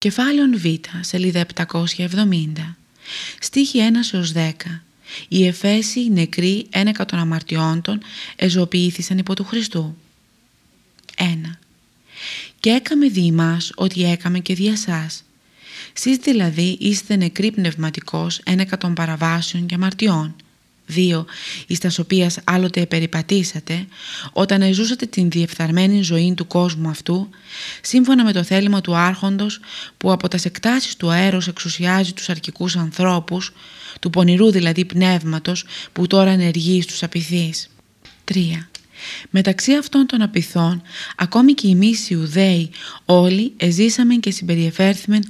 Κεφάλαιον Β, σελίδα 770. Στίχη 1 έως 10. Οι Εφέσιοι νεκροί ένεκα των αμαρτιών των εζωοποιήθησαν υπό του Χριστού. 1. Και έκαμε δι' ημάς ότι έκαμε και δι' εσάς. Σεις δηλαδή είστε νεκροί πνευματικός ένεκα των παραβάσεων και αμαρτιών 2. εις τας οποίας άλλοτε περιπατήσατε, όταν εζούσατε την διεφθαρμένη ζωή του κόσμου αυτού, σύμφωνα με το θέλημα του άρχοντος που από τας εκτάσεις του αέρος εξουσιάζει τους αρκικούς ανθρώπους, του πονηρού δηλαδή πνεύματος που τώρα ενεργεί στους απειθείς. 3. Μεταξύ αυτών των απειθών, ακόμη και εμείς οι Ιουδαίοι, όλοι εζήσαμε και συμπεριεφέρθημεν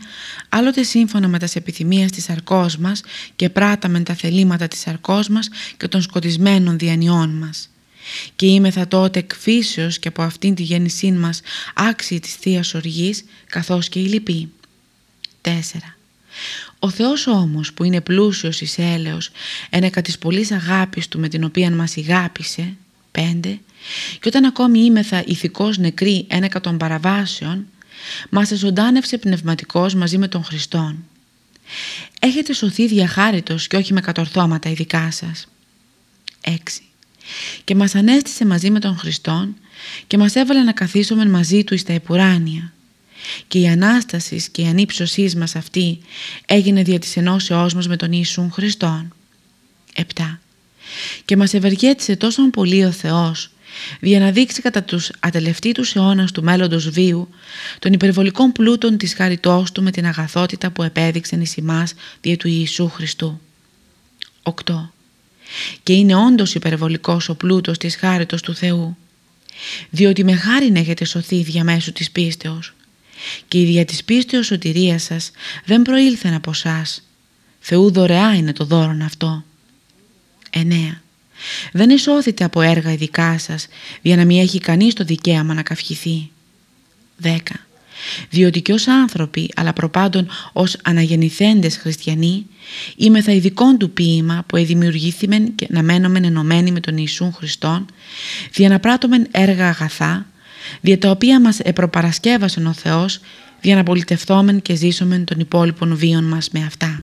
άλλοτε σύμφωνα με τις επιθυμίες της αρκός μας και πράταμεν τα θελήματα της αρκός μας και των σκοτισμένων διανιών μας. Και είμεθα τότε εκφύσεως και από αυτήν τη γέννησή μας άξιοι της Θείας Οργής, καθώς και η λυπή. 4. Ο Θεός όμως που είναι πλούσιος εις έλεος, ένεκα της πολλής αγάπης Του με την οποία μας ηγάπησε, 5. Και όταν ακόμη είμεθα ηθικός νεκροί ένεκα των παραβάσεων, μας εσωντάνευσε πνευματικός μαζί με τον Χριστόν. Έχετε σωθεί διαχάριτος και όχι με κατορθώματα οι σας. 6. Και μας ανέστησε μαζί με τον Χριστόν και μας έβαλε να καθίσουμε μαζί Του εις τα επουράνια. Και η Ανάστασης και η ανύψωσής μας αυτή έγινε δια της ενώσεώς μας με τον Ιησούν Χριστόν. 7 και μας ευεργέτησε τόσο πολύ ο Θεός για να δείξει κατά τους ατελευτήτους αιώνας του μέλλοντος βίου τον υπερβολικό πλούτον της χαριτός του με την αγαθότητα που επέδειξε εις εμάς δια του Ιησού Χριστού. 8. Και είναι όντως υπερβολικός ο πλούτος της χάριτος του Θεού διότι με χάριν έχετε σωθεί διαμέσου της πίστεως και η δια της πίστεως σωτηρίας σας δεν προήλθεν από εσάς. Θεού δωρεά είναι το δώρον αυτό. 9. Δεν εσώθητε από έργα δικά σας για να μην έχει κανείς το δικαίωμα να καυχηθεί. 10. Διότι και ως άνθρωποι αλλά προπάντων ως αναγεννηθέντες χριστιανοί είμεθα ειδικών του ποίημα που εδημιουργήθημεν και να μένομεν ενωμένοι με τον Ιησούν Χριστόν δια να πράττωμεν έργα αγαθά δια τα οποία μας επροπαρασκεύασεν ο Θεός δια να πολιτευθόμεν και ζήσομεν τον υπόλοιπον βίον μας με αυτά.